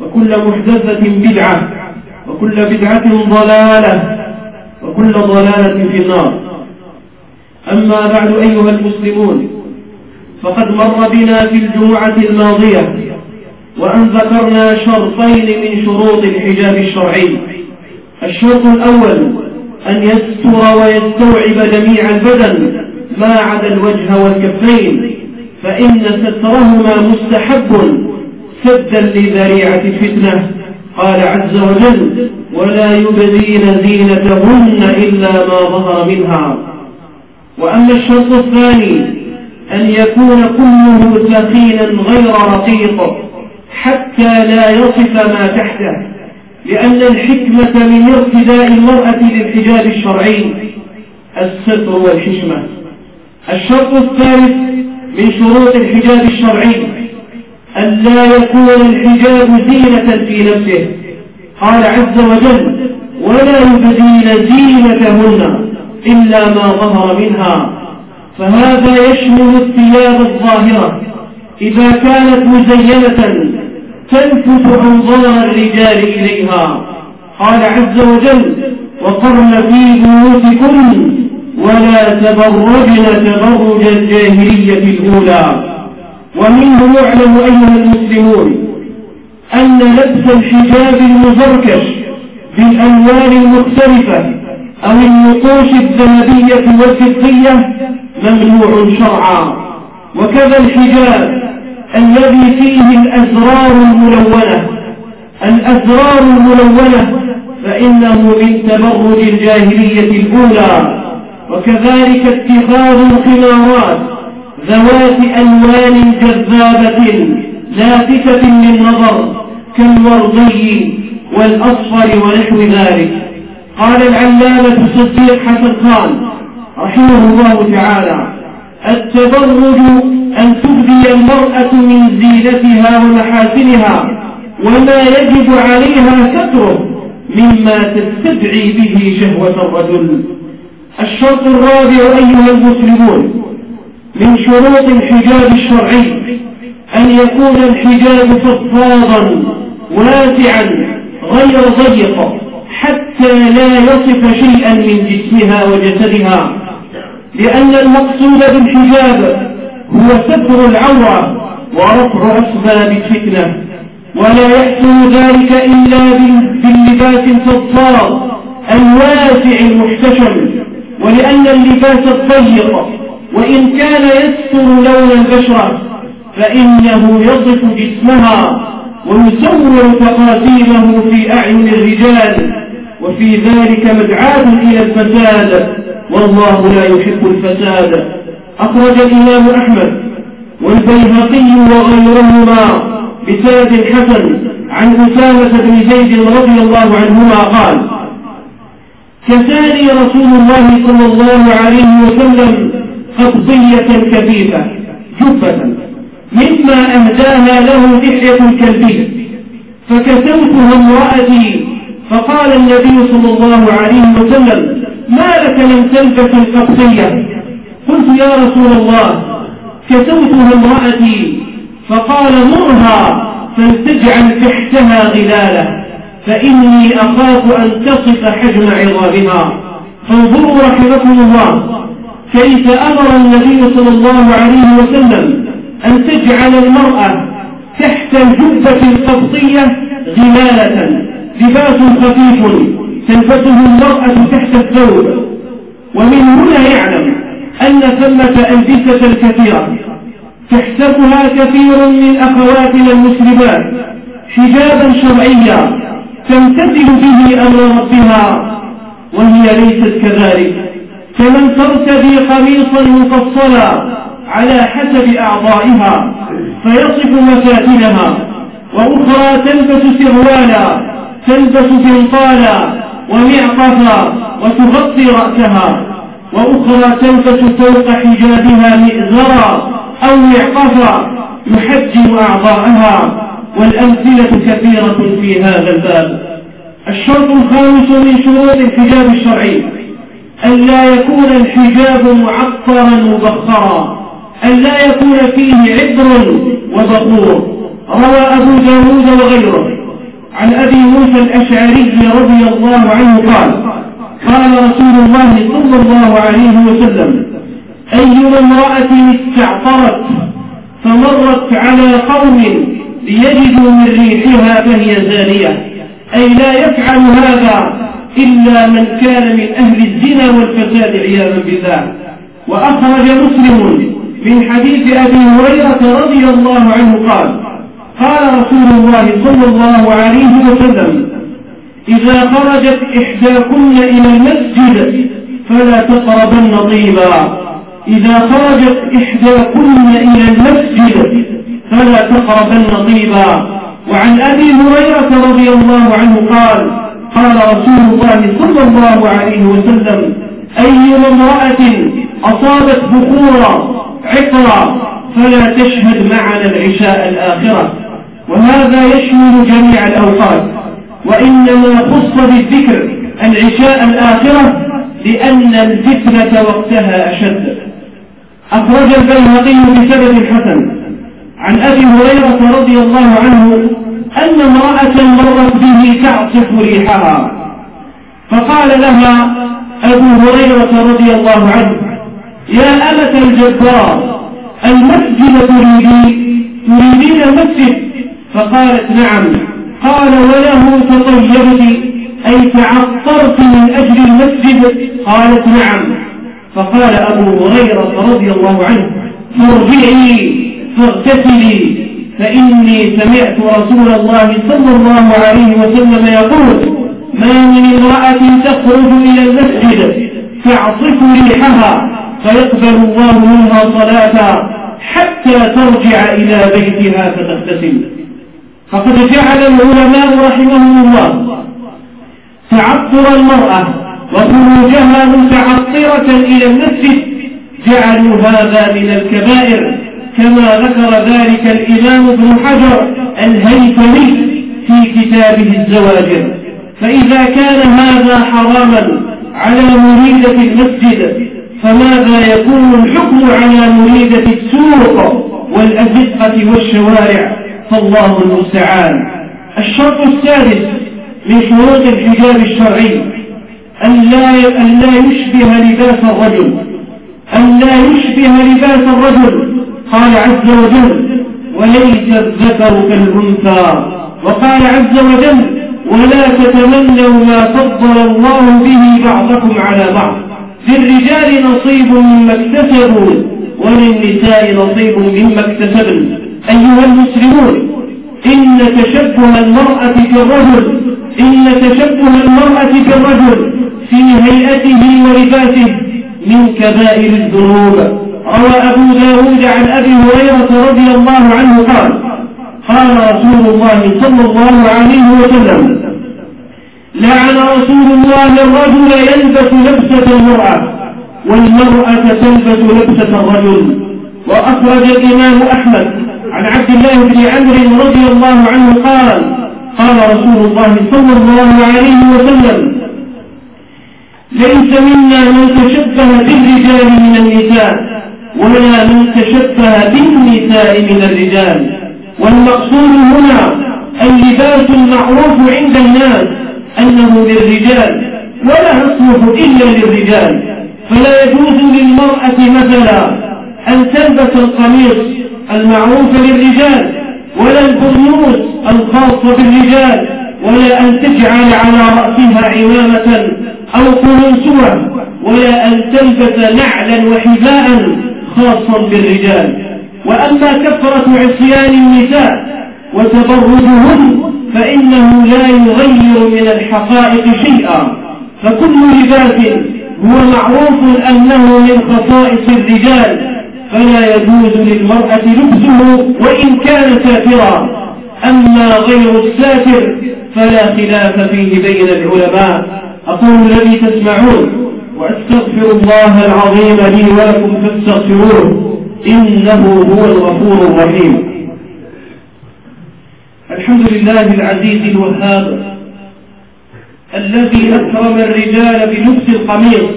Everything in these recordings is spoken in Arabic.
وكل محدثة بدعة وكل بدعة ضلالة وكل ضلالة في النار. أما بعد أيها المسلمون فقد مر بنا في الجمعة الماضية وأن ذكرنا شرطين من شروط الحجاب الشرعي. الشرط الأول أن يستر ويستوعب جميع البدن ما عدا الوجه والكفين فإن سترهما مستحب سدا لذريعة الفتنة. قال عز وجل ولا يبدين زينتهن إلا ما ظهر منها. وأما الشرط الثاني أن يكون كله ثقيلا غير رقيق حتى لا يصف ما تحته لأن الحكمة من ارتداء المرأة للحجاب الشرعي الستر والحشمة. الشرط الثالث من شروط الحجاب الشرعي أن لا يكون الحجاب زينة في نفسه. قال عز وجل ولا يبدين زينتهن إلا ما ظهر منها. فهذا يشمل الثياب الظاهرة. إذا كانت مزينة تلفت أنظار الرجال إليها. قال عز وجل وقرن في بيوتكن ولا تبرجن تبرج الجاهلية الأولى. ومنه يعلم أيها المسلمون أن لبس الحجاب المزركش بالألوان المختلفة أو النقوش الذهبية والفضية ممنوع شرعا. وكذا الحجاب الذي فيه الأزرار الملونة. الأزرار الملونة فإنه من تبرج الجاهلية الأولى. وكذلك اتخاذ الخمارات ذوات ألوان جذابة لافتة للنظر كالوردي والأصفر ونحو ذلك. قال العلامة الصديق حسن خان رحمه الله تعالى التبرج أن تبدي المرأة من زينتها ومحاسنها وما يجب عليها ستره مما تستدعي به شهوة الرجل. الشرط الرابع أيها المسلمون من شروط الحجاب الشرعي أن يكون الحجاب فضفاضا واسعا غير ضيق حتى لا يصف شيئا من جسمها وجسدها. لأن المقصود بالحجاب هو ستر العورة ورفع أسباب الفتنة. ولا يحصل ذلك إلا باللباس الفضفاض الواسع المحتشم. ولأن اللباس الضيق وإن كان يستر لون البشرة فإنه يصف جسمها ويصور تقاسيمه في أعين الرجال وفي ذلك مدعاة إلى الفساد. والله لا يحب الفساد. أخرج الإمام أحمد والبيهقي وغيرهما بسند حسن عن أسامة بن زيد رضي الله عنهما قال كساني رسول الله صلى الله عليه وسلم قبضية كثيفة جبة مما أهداها له دحية كلبية فكسوتها امرأتي فقال النبي صلى الله عليه وسلم ما لك لم تلبس القبطية قلت يا رسول الله كسوتها امرأتي. فقال مرها فلتجعل تحتها غلالة فإني أخاف أن تصف حجم عظامها. فانظروا رحمكم الله. كيف أمر النبي صلى الله عليه وسلم أن تجعل المرأة تحت الجبة القبطية غلالة لباس خفيف تلبسه المرأة تحت الثوب. ومن هنا يعلم أن ثمة ألبسة كثيرة تحسبها كثير من أخواتنا المسلمات حجابا شرعيا تمتثل به أمر ربها وهي ليست كذلك. كمن ترتدي قميصا مفصلا على حسب أعضائها فيصف مفاتنها وأخرى تلبس سروالا تلبس فنطالا ومعطفا وتغطي رأسها. وأخرى تلبس فوق حجابها مئزرا أو معطفا يحجم أعضاءها. والأمثلة كثيرة في هذا الباب. الشرط الخامس من شروط الحجاب الشرعي. أن لا يكون الحجاب معطرا مبخرا أن لا يكون فيه عطر وبخور روى أبو داود وغيره. عن أبي موسى الأشعري رضي الله عنه قال قال رسول الله صلى الله عليه وسلم أي امرأة استعطرت فمرت على قوم ليجدوا من ريحها فهي زانية. أي لا يفعل هذا إلا من كان من أهل الزنا والفساد عياذا بالله. وأخرج مسلم من حديث أبي هريرة رضي الله عنه قال قال رسول الله صلى الله عليه وسلم إذا خرجت إحداكن إلى المسجد فلا تقربن طيبا. إذا خرجت إحداكن إلى المسجد فلا تقربن طيبا. وعن أبي هريرة رضي الله عنه قال قال رسول الله صلى الله عليه وسلم أي امرأة أصابت بخورا عطرا فلا تشهد معنا العشاء الآخرة. وهذا يشمل جميع الأوقات. وإنما خص بالذكر العشاء الآخرة لأن الفتنة وقتها أشد. أخرج البيهقي بسبب حسن. عن أبي هريرة رضي الله عنه أن امرأة مرت به تعصف ريحها. فقال لها أبو هريرة رضي الله عنه يا أمة الجبار المسجد تريدين تريدين المسجد؟ فقالت نعم. قال وله تطيبت أي تعطرت من أجل المسجد؟ قالت نعم. فقال أبو هريرة رضي الله عنه فارجعي فاغتسلي. فإني سمعت رسول الله صلى الله عليه وسلم يقول ما من امرأة تخرج إلى المسجد تعصف ريحها فيقبل الله منها صلاة حتى ترجع إلى بيتها فتغتسل. فقد جعل العلماء رحمهم الله. تعطر المرأة وخروجها متعطرة إلى المسجد جعلوا هذا من الكبائر. كما ذكر ذلك الإمام ابن حجر الهيثمي في كتابه الزواجر فإذا كان هذا حراما على مريدة المسجد فماذا يكون الحكم على مريدة السوق والأزقة والشوارع؟ فالله المستعان. الشرط السادس من شروط الحجاب الشرعي أن لا أن لا يشبه لباس الرجل. أن لا يشبه لباس الرجل. قال عز وجل وليس الذكر كالأنثى وقال عز وجل ولا تتمنوا ما فضل الله به بعضكم على بعض. للرجال نصيب مما اكتسبوا وللنساء نصيب مما اكتسبن. أيها المسلمون إن تشبه المرأة كالرجل إن تشبه المرأة كالرجل في هيئته ولباسه من كبائر الذنوب. روى أبو داود عن أبي هريرة رضي الله عنه قال قال رسول الله صلى الله عليه وسلم لعن رسول الله الرجل يلبس لبسة المرأة والمرأة تلبس لبسة الرجل. وأخرج الإمام أحمد عن عبد الله بن عمرو رضي الله عنه قال قال رسول الله صلى الله عليه وسلم ليس منا من تشبه بالرجال من النساء. ولا من تشبه بالنساء من الرجال. والمقصود هنا اللباس المعروف عند الناس أنه للرجال ولا يصلح إلا للرجال. فلا يجوز للمرأة مثلا أن تلبس القميص المعروف للرجال ولا البرنوس الخاصة بالرجال ولا أن تجعل على رأسها عمامة أو قرنسوة ولا أن تلبس نعلا وحذاء خاصا بالرجال. وأما كثرة عصيان النساء وتبرجهن فإنه لا يغير من الحقائق شيئا. فكل لباس هو معروف أنه من خصائص الرجال. فلا يجوز للمرأة لبسه وإن كان سافرا. أما غير السافر فلا خلاف فيه بين العلماء. أقول الذي تسمعون. وأستغفر الله العظيم لي ولكم فاستغفروه. إنه هو الغفور الرحيم. الحمد لله العزيز الوهاب الذي أكرم الرجال بلبس القميص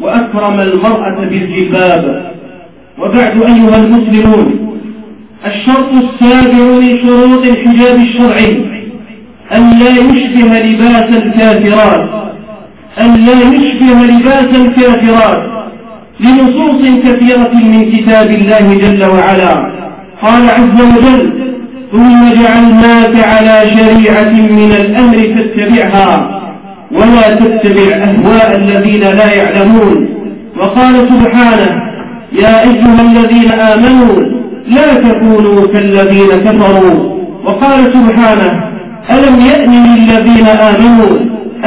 وأكرم المرأة بالجباب وبعد أيها المسلمون الشرط السابع من شروط الحجاب الشرعي أن لا يشبه لباس الكافرات. أن لا يشبه لباس الكافرات لنصوص كثيرة من كتاب الله جل وعلا. قال عز وجل ثم جعلناك على شريعة من الأمر فاتبعها ولا تتبع أهواء الذين لا يعلمون. وقال سبحانه يا أيها الذين آمنوا لا تكونوا كالذين كفروا. وقال سبحانه ألم يأن للذين آمنوا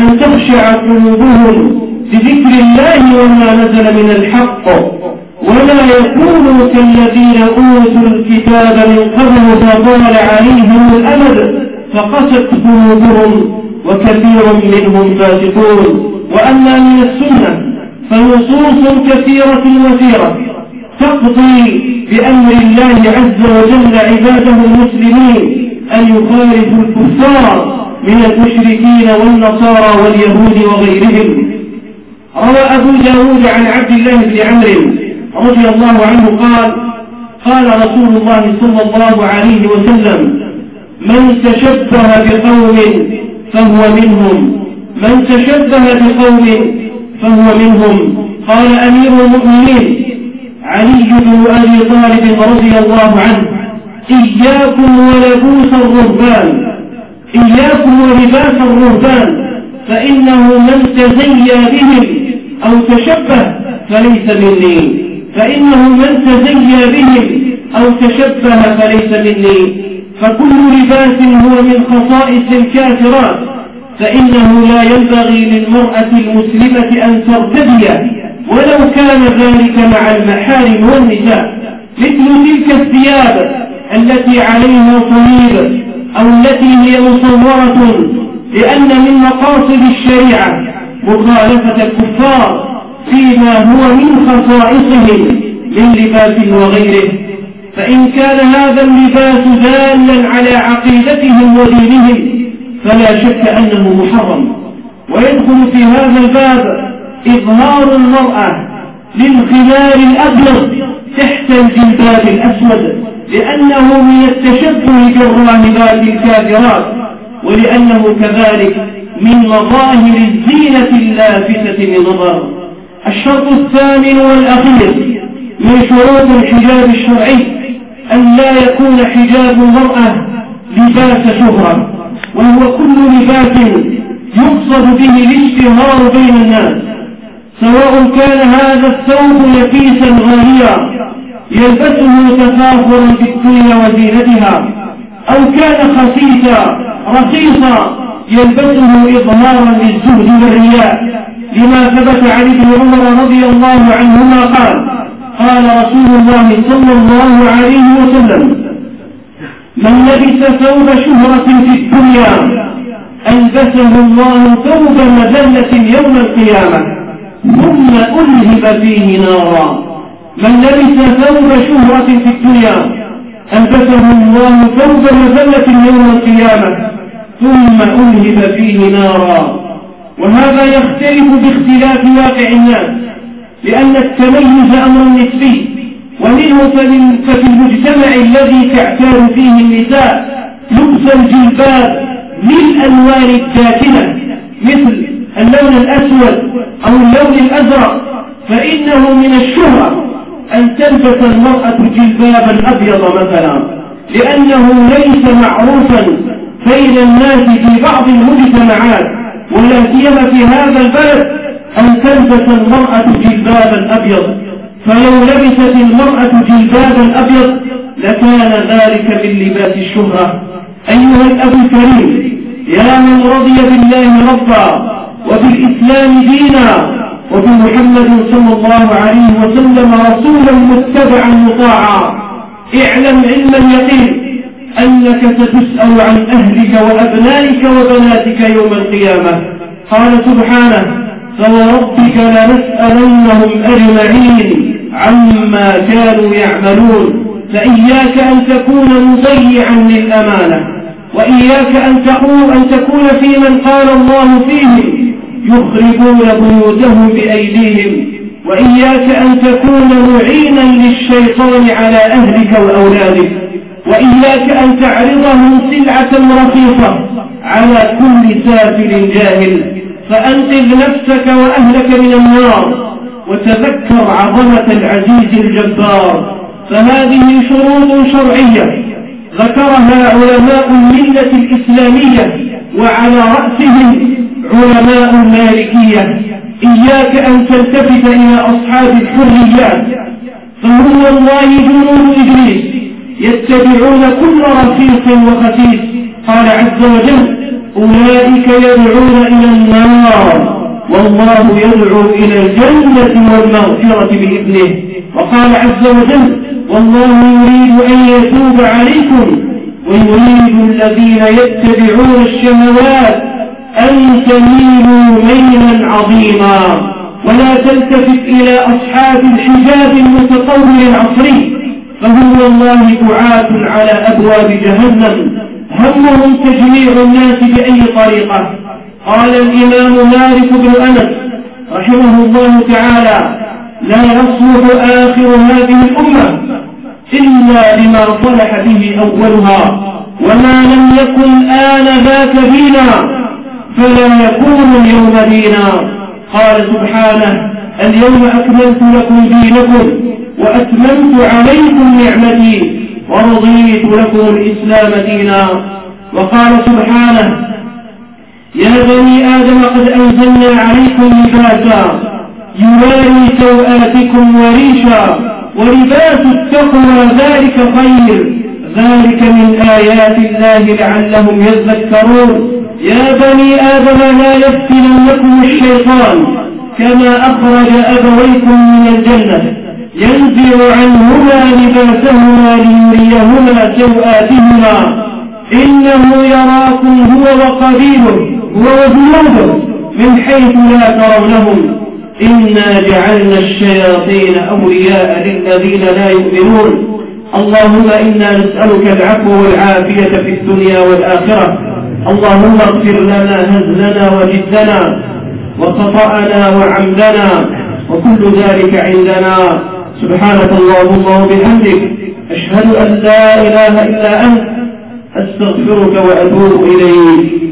أن تخشع قلوبهم بذكر الله وما نزل من الحق ولا يكونوا كالذين أوتوا الكتاب من قبل فطال عليهم الأمد فقست قلوبهم وكثير منهم فاسقون. وأما من السنة فنصوص كثيرة وثيرة تقضي بأمر الله عز وجل عباده المسلمين أن يخالفوا الكفار من المشركين والنصارى واليهود وغيرهم. روى أبو داود عن عبد الله بن عمرو رضي الله عنه قال قال رسول الله صلى الله عليه وسلم من تشبه بقوم فهو منهم. من تشبه بقوم فهو منهم. قال أمير المؤمنين علي بن أبي طالب رضي الله عنه إياكم ولبوس الرهبان. إياكم ولباس الرهبان فإنه من تزيى بهم أو تشبه فليس مني. فإنه من تزيى بهم أو تشبه فليس مني. فكل لباس هو من خصائص الكافرات فإنه لا ينبغي للمرأة المسلمة أن ترتدي ولو كان ذلك مع المحارم والنساء. مثل تلك الثياب التي عليها صليب أو التي هي مصورة لأن من مقاصد الشريعة مخالفة الكفار فيما هو من خصائصهم من لباس وغيره. فإن كان هذا اللباس دالا على عقيدتهم ودينهم فلا شك أنه محرم. ويدخل في هذا الباب إظهار المرأة للخمار الأبيض تحت الجلباب الأسود. لأنه من التشبه بالراهبات الكافرات ولأنه كذلك من مظاهر الزينة اللافتة للنظر الشرط الثامن والأخير من شروط الحجاب الشرعي أن لا يكون حجاب المرأة لباس شهرة وهو كل لباس يقصد به الاشتهار بين الناس سواء كان هذا الثوب نفيسا غاليا يلبسه تفاخرا بالدنيا وزينتها أو كان خسيسا رخيصا يلبسه إظهارا للزهد والرياء لما ثبت عن ابن عمر رضي الله عنهما قال قال رسول الله صلى الله عليه وسلم من لبس ثوب شهرة في الدنيا ألبسه الله ثوب مذلة يوم القيامة ثم ألهب فيه نارا. من لبس ثوب شهرة في الدنيا ألبسه الله ثوب مذلة يوم القيامة ثم ألهب فيه نارا. وهذا يختلف باختلاف واقع الناس لأن التميز أمر نسبي ومنه ففي المجتمع الذي تعتاد فيه النساء لبس الجلباب للألوان الداكنة مثل اللون الأسود أو اللون الأزرق فإنه من الشهرة. أن تلبس المرأة جلبابا أبيض مثلا لأنه ليس معروفا بين الناس في بعض المجتمعات ولا سيما في هذا البلد أن تلبس المرأة جلبابا أبيض فلو لبست المرأة جلبابا أبيض لكان ذلك من لباس الشهرة. أيها الأب الكريم يا من رضي بالله ربا وبالإسلام دينا وبمحمد صلى الله عليه وسلم رسولا متبعا مطاعا. اعلم علم اليقين أنك ستسأل عن أهلك وأبنائك وبناتك يوم القيامة. قال سبحانه فوربك لنسألنهم أجمعين عما كانوا يعملون. فإياك أن تكون مضيعا للأمانة وإياك أن تكون في من قال الله فيه يخربون بيوتهم بأيديهم وإياك أن تكون معينا للشيطان على أهلك وأولادك وإياك أن تعرضهم سلعة رخيصة على كل سافل جاهل. فأنقذ نفسك وأهلك من النار وتذكر عظمة العزيز الجبار. فهذه شروط شرعية ذكرها علماء الملة الإسلامية وعلى رأسهم علماء المالكية إياك أن تلتفت إلى أصحاب الحريات فهم والله جنود إبليس يتبعون كل رخيص وخسيس قال عز وجل أولئك يدعون إلى النار والله يدعو إلى الجنة والمغفرة بإذنه. وقال عز وجل والله يريد أن يتوب عليكم ويريد الذين يتبعون الشهوات تميلوا ميلا عظيما. ولا تلتفت إلى أصحاب الحجاب المتطور العصري فهم والله دعاة على أبواب جهنم. همهم تجميع الناس بأي طريقة. قال الإمام مالك بن أنس رحمه الله تعالى لا يصلح آخر هذه الأمة إلا لما صلح به أولها وما لم يكن آن ذاك فينا فلا يكون اليوم دينا. قال سبحانه اليوم أكملت لكم دينكم وأتممت عليكم نعمتي ورضيت لكم الإسلام دينا. وقال سبحانه يا بني آدم قد أنزلنا عليكم لباسا يواري سوآتكم وريشا ولباس التقوى ذلك خير ذلك من آيات الله لعلهم يذكرون. يا بني آدم لا يفتننكم الشيطان كما أخرج أبويكم من الجنة. ينزع عنهما لباسهما ليريهما سوآتهما. إنه يراكم هو وقبيله هو وجنوده من حيث لا ترونهم. إنا جعلنا الشياطين أولياء للذين لا يؤمنون. اللهم إنا نسألك العفو والعافية في الدنيا والآخرة. اللهم اغفر لنا هزلنا وجدنا وخطأنا وعمدنا وكل ذلك عندنا. سبحانك اللهم وبحمدك أشهد أن لا إله إلا أنت أستغفرك وأتوب إليك.